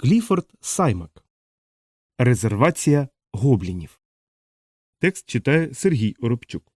Кліфорд Саймак. Резервація гоблінів. Текст читає Сергій Оробчук.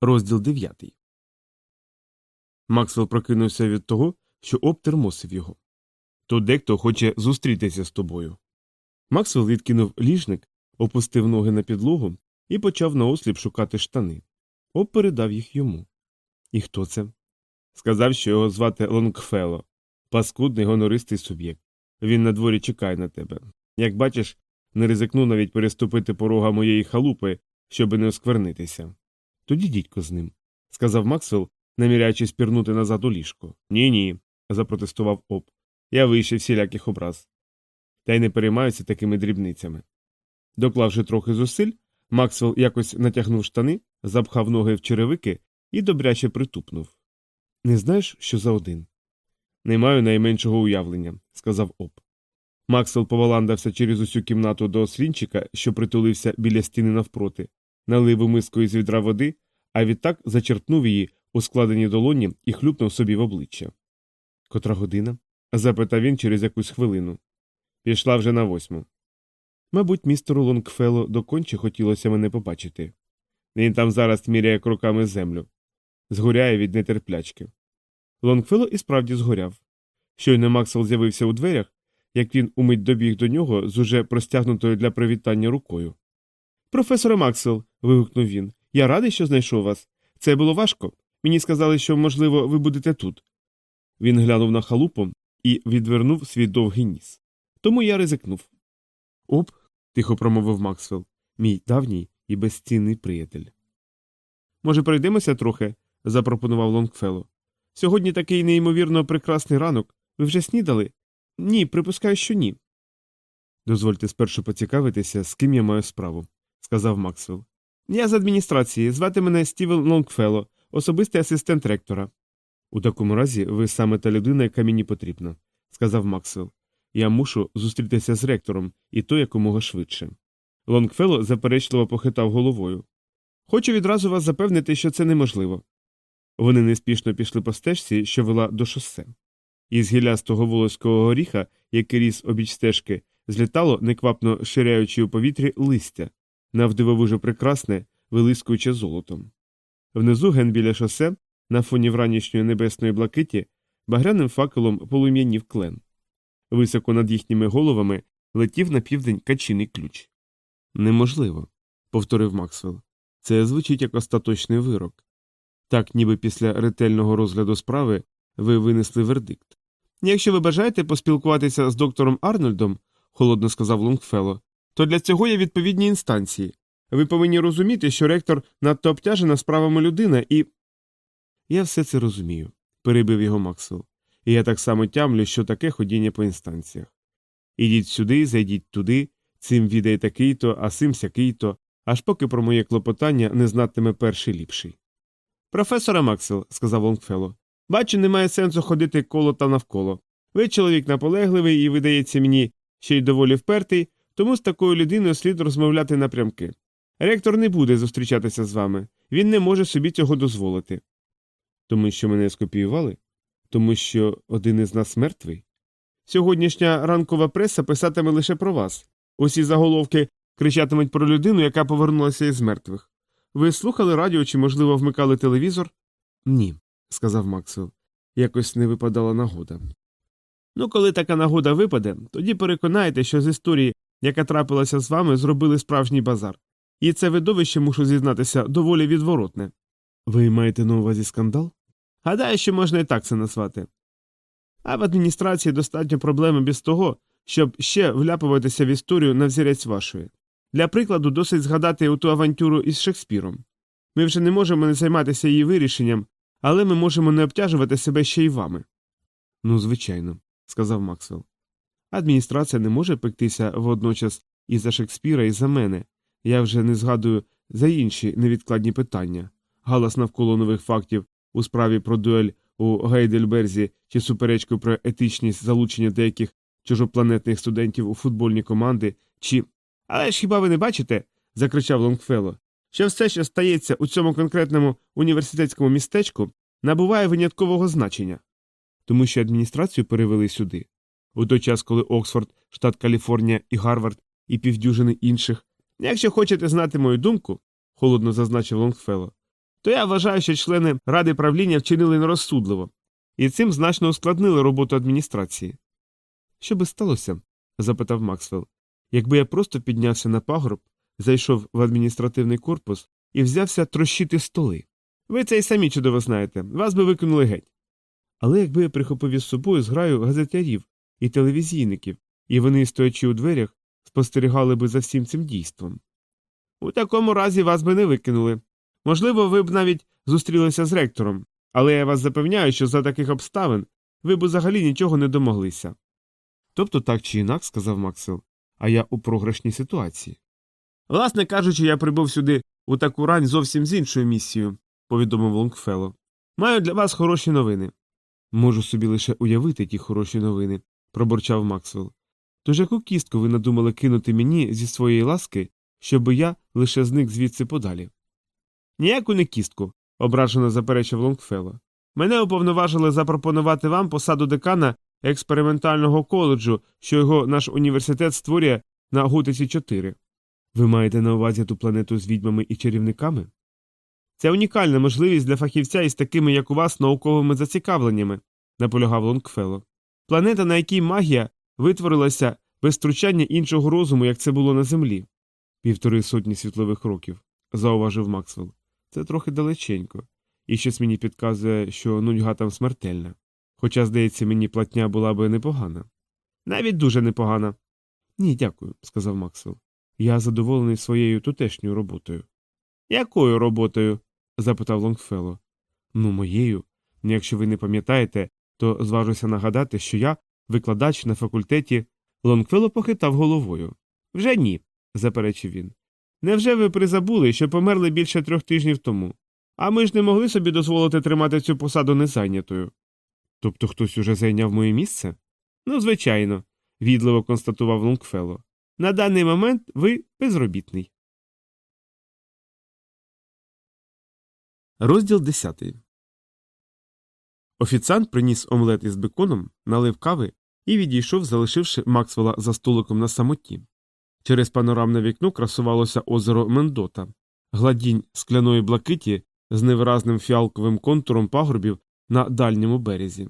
Розділ 9. Максвелл прокинувся від того, що об термосив його. То дехто хоче зустрітися з тобою. Максвелл відкинув ліжник, опустив ноги на підлогу і почав наосліп шукати штани. Об передав їх йому. І хто це? Сказав, що його звати Лонгфело, паскудний гонористий суб'єкт. Він на дворі чекає на тебе. Як бачиш, не ризикну навіть переступити порога моєї халупи, щоби не осквернитися. Тоді дідько з ним, сказав Максвелл, наміряючись пірнути назад у ліжко. Ні, ні, запротестував Об. Я вийшов всіляких образ. Та й не переймаюся такими дрібницями. Доклавши трохи зусиль, Максвелл якось натягнув штани, запхав ноги в черевики і добряче притупнув. Не знаєш, що за один? Не маю найменшого уявлення, сказав Об. Максвелл поваландався через усю кімнату до слінчика, що притулився біля стіни навпроти, налив у миску із відра води, а відтак зачерпнув її у складеній долоні і хлюпнув собі в обличчя. Котра година? запитав він через якусь хвилину. Пішла вже на восьму. Мабуть, містеру Лонгфелло доконче хотілося мене побачити. Він там зараз міряє кроками землю, згоряє від нетерплячки. Лонгфелло і справді згоряв. Щойно Максвелл з'явився у дверях, як він умить добіг до нього з уже простягнутою для привітання рукою. Професоре Максвелл. вигукнув він, я радий, що знайшов вас. Це було важко. Мені сказали, що, можливо, ви будете тут. Він глянув на халупу і відвернув свій довгий ніс. Тому я ризикнув. Оп, тихо промовив Максвелл, мій давній і безцінний приятель. Може, пройдемося трохи? запропонував Лонгфелло. Сьогодні такий неймовірно прекрасний ранок. Ви вже снідали? Ні, припускаю, що ні. Дозвольте спершу поцікавитися, з ким я маю справу, сказав Максвелл. Я з адміністрації, звати мене Стівен Лонгфелло, особистий асистент ректора. У такому разі ви саме та людина, яка мені потрібна, сказав Максвелл. Я мушу зустрітися з ректором, і то якомога швидше. Лонгфелло заперечливо похитав головою. Хочу відразу вас запевнити, що це неможливо. Вони неспішно пішли по стежці, що вела до шосе. Із гілястого волоського горіха, який ріс обіч стежки, злітало, неквапно ширяючи у повітрі, листя, навдивовижу прекрасне, вилискуюче золотом. Внизу ген біля шосе, на фоні вранішньої небесної блакиті, багряним факелом полум'янів клен. Високо над їхніми головами летів на південь качиний ключ. Неможливо, повторив Максвелл. Це звучить як остаточний вирок. Так, ніби після ретельного розгляду справи ви винесли вердикт. Якщо ви бажаєте поспілкуватися з доктором Арнольдом, холодно сказав Лонгфелло, то для цього є відповідні інстанції. Ви повинні розуміти, що ректор надто обтяжена справами людина і. Я все це розумію, перебив його Максвелл. І я так само тямлю, що таке ходіння по інстанціях. Ідіть сюди, зайдіть туди, цим відає такий то, а сим сякий то, аж поки про моє клопотання не знатиме перший ліпший. Професоре Максвелл, сказав Лонгфелло, бачу, немає сенсу ходити коло та навколо. Ви чоловік наполегливий і, видається мені, ще й доволі впертий, тому з такою людиною слід розмовляти напрямки. Ректор не буде зустрічатися з вами, він не може собі цього дозволити. Тому що мене скопіювали? Тому що один із нас мертвий? Сьогоднішня ранкова преса писатиме лише про вас. Усі заголовки кричатимуть про людину, яка повернулася із мертвих. Ви слухали радіо чи, можливо, вмикали телевізор? Ні, сказав Максвелл. Якось не випадала нагода. Ну, коли така нагода випаде, тоді переконайте, що з історії, яка трапилася з вами, зробили справжній базар. І це видовище, мушу зізнатися, доволі відворотне. Ви маєте на увазі скандал? Гадаю, що можна і так це назвати. А в адміністрації достатньо проблеми без того, щоб ще вляпуватися в історію на взірець вашої. Для прикладу, досить згадати ту авантюру із Шекспіром. Ми вже не можемо не займатися її вирішенням, але ми можемо не обтяжувати себе ще й вами. Ну, звичайно, сказав Максвелл. Адміністрація не може пектися водночас і за Шекспіра, і за мене. Я вже не згадую за інші невідкладні питання. Галас навколо нових фактів у справі про дуель у Гейдельберзі чи суперечку про етичність залучення деяких чужопланетних студентів у футбольні команди, чи. Але ж хіба ви не бачите? закричав Лонгфелло, що все, що стається у цьому конкретному університетському містечку, набуває виняткового значення. тому що адміністрацію перевели сюди. У той час, коли Оксфорд, штат Каліфорнія і Гарвард і півдюжини інших. Якщо хочете знати мою думку, холодно зазначив Лонгфелло, то я вважаю, що члени ради правління вчинили нерозсудливо, і цим значно ускладнили роботу адміністрації. Що би сталося? запитав Максвелл. Якби я просто піднявся на пагорб, зайшов в адміністративний корпус і взявся трощити столи. Ви це й самі чудово знаєте, вас би викинули геть. Але якби я прихопив із собою зграю газетярів і телевізійників, і вони, стоячи у дверях, спостерігали би за всім цим дійством. У такому разі вас би не викинули. Можливо, ви б навіть зустрілися з ректором, але я вас запевняю, що за таких обставин ви б взагалі нічого не домоглися. Тобто так чи інак, сказав Максвелл, а я у програшній ситуації. Власне кажучи, я прибув сюди у таку рань зовсім з іншою місією, повідомив Лонгфелло. Маю для вас хороші новини. Можу собі лише уявити ті хороші новини, пробурчав Максвелл. Тож яку кістку ви надумали кинути мені зі своєї ласки, щоби я лише зник звідси подалі? Ніяку не кістку, ображено заперечив Лонгфелло. Мене уповноважили запропонувати вам посаду декана експериментального коледжу, що його наш університет створює на Готиці 4. Ви маєте на увазі ту планету з відьмами і чарівниками? Це унікальна можливість для фахівця із такими, як у вас, науковими зацікавленнями, наполягав Лонгфелло. Планета, на якій магія витворилася без втручання іншого розуму, як це було на землі. Півтори сотні світлових років, зауважив Максвелл. Це трохи далеченько, і щось мені підказує, що нудьга там смертельна. Хоча, здається, мені платня була би непогана. Навіть дуже непогана. Ні, дякую, сказав Максвелл. Я задоволений своєю тутешньою роботою. Якою роботою? запитав Лонгфелло. Ну, моєю. Якщо ви не пам'ятаєте, то зважуся нагадати, що я викладач на факультеті. Лонгфелло похитав головою. Вже ні, заперечив він. Невже ви призабули, що померли більше трьох тижнів тому? А ми ж не могли собі дозволити тримати цю посаду незайнятою. Тобто хтось уже зайняв моє місце? Ну, звичайно, ввічливо констатував Лонгфелло. На даний момент ви безробітний. Розділ 10. Офіціант приніс омлет із беконом, налив кави і відійшов, залишивши Максвелла за столиком на самоті. Через панорамне вікно красувалося озеро Мендота, гладінь скляної блакиті з невиразним фіалковим контуром пагорбів на дальньому березі.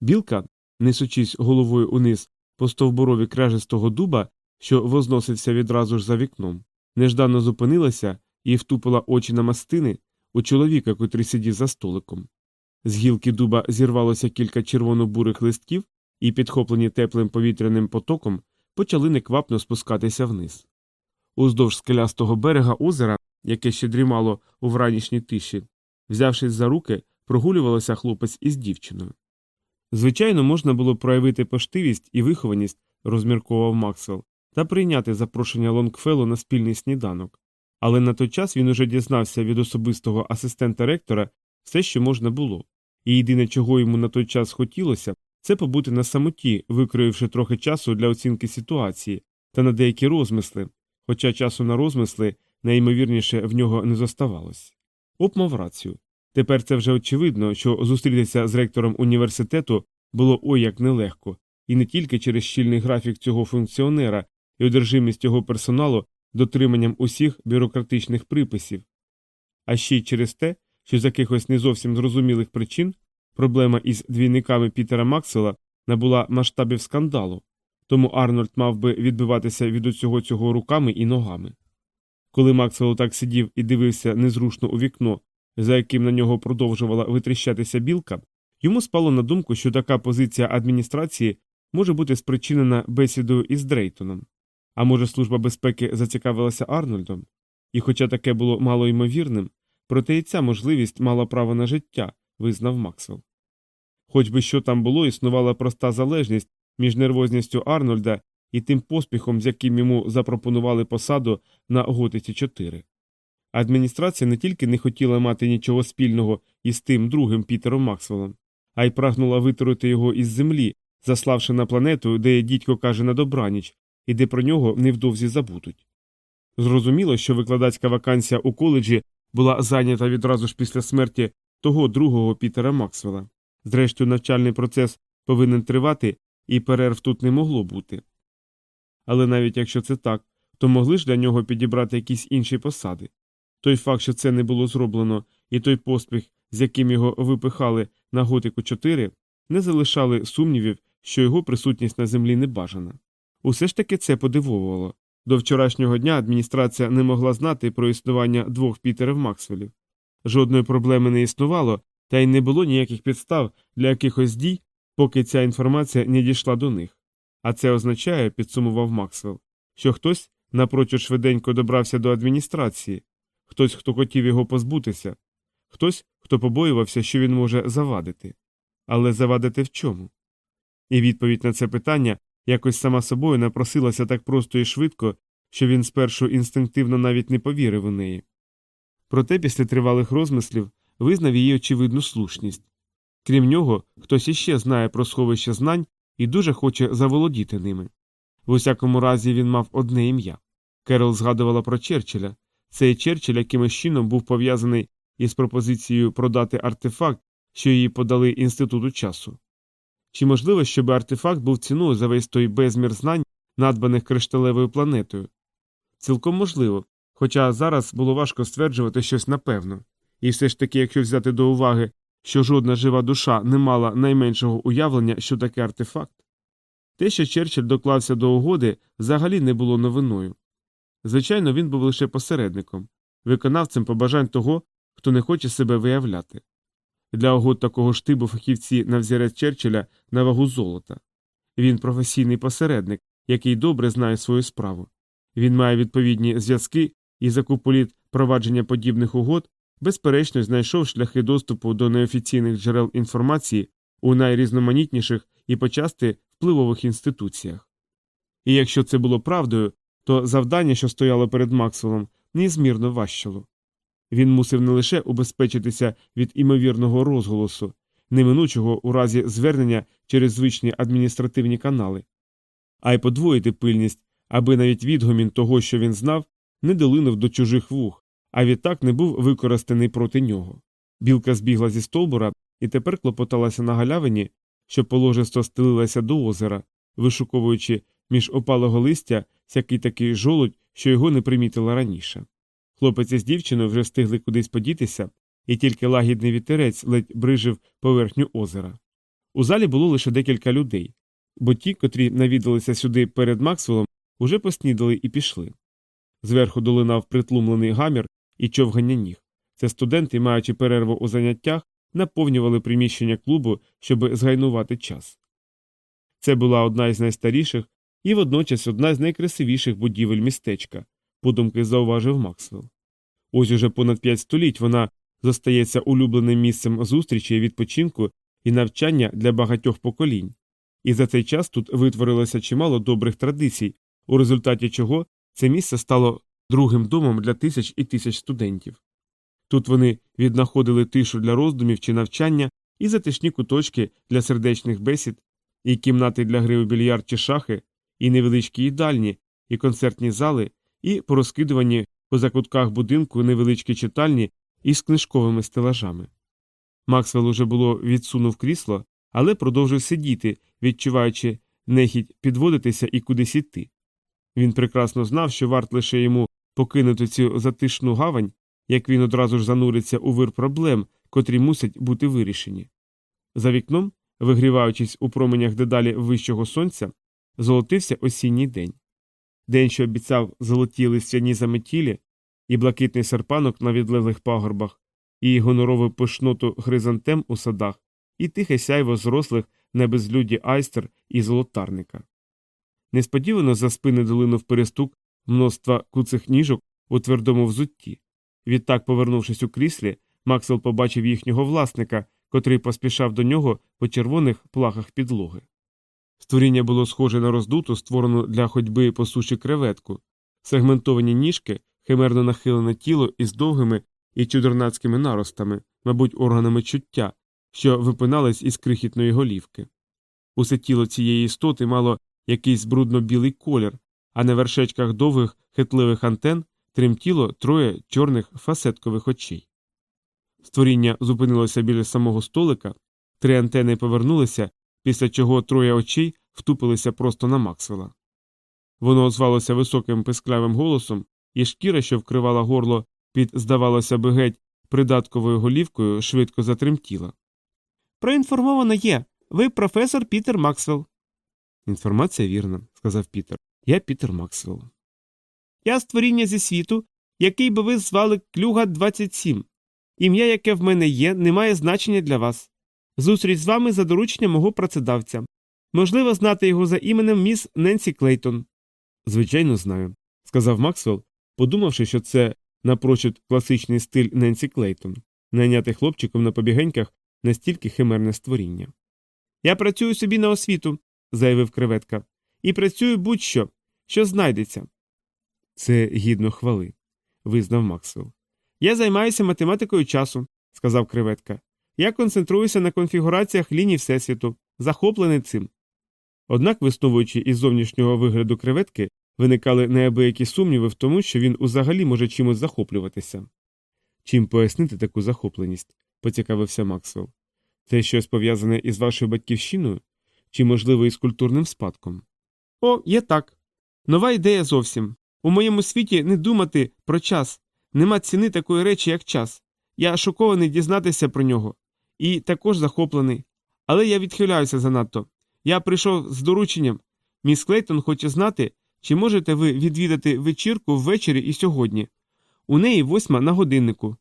Білка, несучись головою униз по стовбурові кряжестого дуба, що возносився відразу ж за вікном, нежданно зупинилася і втупила очі на мастини у чоловіка, котрий сидів за столиком. З гілки дуба зірвалося кілька червоно-бурих листків і, підхоплені теплим повітряним потоком, почали неквапно спускатися вниз. Уздовж скелястого берега озера, яке ще дрімало у вранішній тиші, взявшись за руки, прогулювалося хлопець із дівчиною. Звичайно, можна було проявити поштивість і вихованість, розмірковував Максвелл, та прийняти запрошення Лонгфеллу на спільний сніданок. Але на той час він уже дізнався від особистого асистента ректора все, що можна було, і єдине, чого йому на той час хотілося, це побути на самоті, викроївши трохи часу для оцінки ситуації та на деякі розмисли, хоча часу на розмисли найімовірніше в нього не зоставалось. Оп мав рацію. Тепер це вже очевидно, що зустрітися з ректором університету було ой як нелегко, і не тільки через щільний графік цього функціонера і одержимість його персоналу дотриманням усіх бюрократичних приписів, а ще й через те, що з якихось не зовсім зрозумілих причин проблема із двійниками Пітера Максвелла набула масштабів скандалу, тому Арнольд мав би відбиватися від усього цього руками і ногами. Коли Максвелл так сидів і дивився незрушно у вікно, за яким на нього продовжувала витріщатися білка, йому спало на думку, що така позиція адміністрації може бути спричинена бесідою із Дрейтоном. А може, Служба безпеки зацікавилася Арнольдом? І, хоча таке було малоймовірним, проте і ця можливість мала право на життя, визнав Максвелл. Хоч би що там було, існувала проста залежність між нервозністю Арнольда і тим поспіхом, з яким йому запропонували посаду на Готиці 4. Адміністрація не тільки не хотіла мати нічого спільного із тим другим Пітером Максвеллом, а й прагнула витрути його із землі, заславши на планету, де дідько каже на добраніч, і де про нього невдовзі забудуть. Зрозуміло, що викладацька вакансія у коледжі була зайнята відразу ж після смерті того другого Пітера Максвелла. Зрештою, навчальний процес повинен тривати, і перерв тут не могло бути. Але навіть якщо це так, то могли ж для нього підібрати якісь інші посади. Той факт, що це не було зроблено, і той поспіх, з яким його випихали на готику 4, не залишали сумнівів, що його присутність на землі не бажана. Усе ж таки це подивовувало. До вчорашнього дня адміністрація не могла знати про існування двох Пітерів Максвелів. Жодної проблеми не існувало, та й не було ніяких підстав для якихось дій, поки ця інформація не дійшла до них. А це означає, підсумував Максвелл, що хтось напрочуд швиденько добрався до адміністрації, хтось, хто хотів його позбутися, хтось, хто побоювався, що він може завадити. Але завадити в чому? І відповідь на це питання якось сама собою напросилася так просто і швидко, що він спершу інстинктивно навіть не повірив у неї. Проте після тривалих розмислів визнав її очевидну слушність. Крім нього, хтось іще знає про сховище знань і дуже хоче заволодіти ними. В усякому разі він мав одне ім'я. Керол згадувала про Черчилля. Цей Черчилль якимось чином був пов'язаний із пропозицією продати артефакт, що її подали інституту часу. Чи можливо, щоб артефакт був ціною за весь той безмір знань, надбаних кришталевою планетою? Цілком можливо, хоча зараз було важко стверджувати щось напевно. І все ж таки, якщо взяти до уваги, що жодна жива душа не мала найменшого уявлення, що таке артефакт, те, що Черчилль доклався до угоди, взагалі не було новиною. Звичайно, він був лише посередником, виконавцем побажань того, хто не хоче себе виявляти. Для угод такого штибу фахівці на взірець Черчилля на вагу золота. Він професійний посередник, який добре знає свою справу. Він має відповідні зв'язки і за куполіт провадження подібних угод, безперечно, знайшов шляхи доступу до неофіційних джерел інформації у найрізноманітніших і почасти впливових інституціях. І якщо це було правдою, то завдання, що стояло перед Максвеллом, незмірно важчало. Він мусив не лише убезпечитися від імовірного розголосу, неминучого у разі звернення через звичні адміністративні канали, а й подвоїти пильність, аби навіть відгомін того, що він знав, не долинув до чужих вух, а відтак не був використаний проти нього. Білка збігла зі стовбура і тепер клопоталася на галявині, що положисто стелилася до озера, вишуковуючи між опалого листя всякий такий жолудь, що його не примітила раніше. Хлопець із дівчиною вже встигли кудись подітися, і тільки лагідний вітерець ледь брижив поверхню озера. У залі було лише декілька людей, бо ті, котрі навідалися сюди перед Максвеллом, уже поснідали і пішли. Зверху долинав притлумлений гамір і човгання ніг. Це студенти, маючи перерву у заняттях, наповнювали приміщення клубу, щоб згайнувати час. Це була одна із найстаріших і водночас одна з найкрасивіших будівель містечка, подумки зауважив Максвелл. Ось уже понад п'ять століть вона зостається улюбленим місцем зустрічі, відпочинку і навчання для багатьох поколінь, і за цей час тут витворилося чимало добрих традицій, у результаті чого це місце стало другим домом для тисяч і тисяч студентів. Тут вони віднаходили тишу для роздумів чи навчання і затишні куточки для сердечних бесід, і кімнати для гри у більярд чи шахи, і невеличкі їдальні, і концертні зали, і порозкидувані по закутках будинку невеличкі читальні із книжковими стелажами. Максвелл уже було відсунув крісло, але продовжив сидіти, відчуваючи нехідь підводитися і кудись іти. Він прекрасно знав, що варт лише йому покинути цю затишну гавань, як він одразу ж зануриться у вир проблем, котрі мусять бути вирішені. За вікном, вигріваючись у променях дедалі вищого сонця, золотився осінній день. День, що обіцяв золоті листяні заметілі, і блакитний серпанок на відлеглих пагорбах, і гонорову пишноту хризантем у садах, і тихе сяйво зрослих на безлюді айстер і золотарника. Несподівано за спини долинув перестук множства куцих ніжок у твердому взутті. Відтак, повернувшись у кріслі, Максвелл побачив їхнього власника, котрий поспішав до нього по червоних плахах підлоги. Створіння було схоже на роздуту, створену для ходьби по суші креветку, сегментовані ніжки, химерно нахилене тіло із довгими і чудернацькими наростами, мабуть, органами чуття, що випинались із крихітної голівки. Усе тіло цієї істоти мало якийсь брудно-білий колір, а на вершечках довгих хитливих антен тремтіло троє чорних фасеткових очей. Створіння зупинилося біля самого столика, Три антени повернулися, після чого троє очей втупилися просто на Максвелла. Воно озвалося високим писклявим голосом, і шкіра, що вкривала горло під, здавалося би, геть придатковою голівкою, швидко затремтіла. Проінформовано є. Ви професор Пітер Максвелл. Інформація вірна, сказав Пітер. Я Пітер Максвелл. Я створіння зі світу, який би ви звали Клюга 27. Ім'я, яке в мене є, не має значення для вас. Зустріч з вами за дорученням мого працедавця. Можливо, знаєте його за іменем міс Ненсі Клейтон. Звичайно, знаю, сказав Максвелл, подумавши, що це напрочуд класичний стиль Ненсі Клейтон, найняти хлопчиком на побігеньках настільки химерне створіння. Я працюю собі на освіту, заявив креветка, і працюю будь-що, що знайдеться. Це гідно хвали, визнав Максвелл. Я займаюся математикою часу, сказав креветка. Я концентруюся на конфігураціях ліній Всесвіту, захоплений цим. Однак, висновуючи із зовнішнього вигляду креветки, виникали неабиякі сумніви в тому, що він узагалі може чимось захоплюватися. Чим пояснити таку захопленість? поцікавився Максвелл. Це щось пов'язане із вашою батьківщиною? Чи, можливо, із культурним спадком? О, є так. Нова ідея зовсім. У моєму світі не думати про час, нема ціни такої речі, як час. Я шокований дізнатися про нього. І також захоплений. Але я відхиляюся занадто. Я прийшов з дорученням. Міс Клейтон хоче знати, чи можете ви відвідати вечірку ввечері і сьогодні. У неї восьма на годиннику.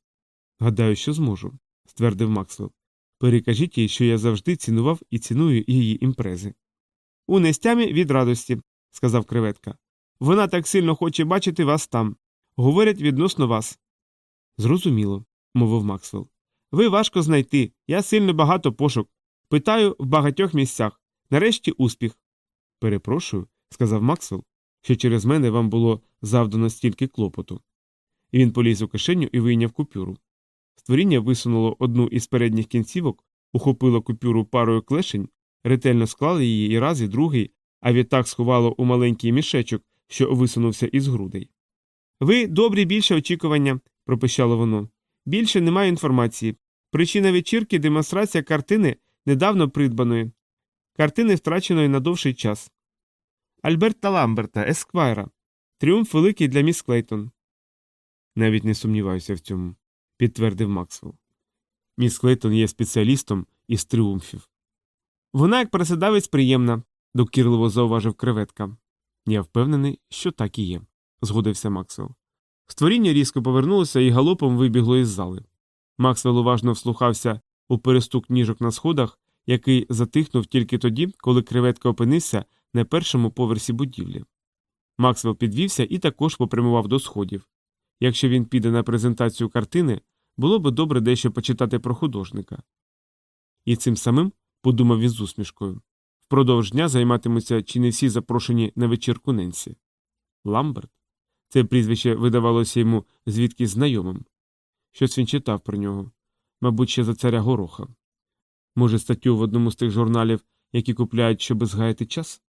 Гадаю, що зможу, ствердив Максвелл. Перекажіть їй, що я завжди цінував і ціную її імпрези. У нестямі від радості, сказав креветка. Вона так сильно хоче бачити вас там. Говорять відносно вас. Зрозуміло, мовив Максвелл. Ви важко знайти. Я сильно багато пошук. Питаю в багатьох місцях. Нарешті успіх. Перепрошую, сказав Максвелл, що через мене вам було завдано стільки клопоту. І він поліз у кишеню і вийняв купюру. Створіння висунуло одну із передніх кінцівок, ухопило купюру парою клешень, ретельно склало її і раз, і другий, а відтак сховало у маленький мішечок, що висунувся із грудей. Ви добрі більше очікування, пропищало воно. Більше немає інформації. Причина вечірки демонстрація картини недавно придбаної, картини втраченої на довший час. Альберта Ламберта, Есквайра. Тріумф великий для міс Клейтон. Навіть не сумніваюся в цьому, підтвердив Максвелл. Міс Клейтон є спеціалістом із тріумфів. Вона, як присадавець, приємна, докірливо зауважив креветка. Я впевнений, що так і є, згодився Максвелл. Створіння різко повернулося і галопом вибігло із зали. Максвелл уважно вслухався у перестук ніжок на сходах, який затихнув тільки тоді, коли креветка опинився на першому поверсі будівлі. Максвелл підвівся і також попрямував до сходів. Якщо він піде на презентацію картини, було би добре дещо почитати про художника. І цим самим, подумав він з усмішкою, впродовж дня займатимуться чи не всі запрошені на вечірку Ненсі. Ламберт? Це прізвище видавалося йому звідки знайомим. Щось він читав про нього, мабуть, ще за царя гороха. Може, статтю в одному з тих журналів, які купляють, щоб згаяти час?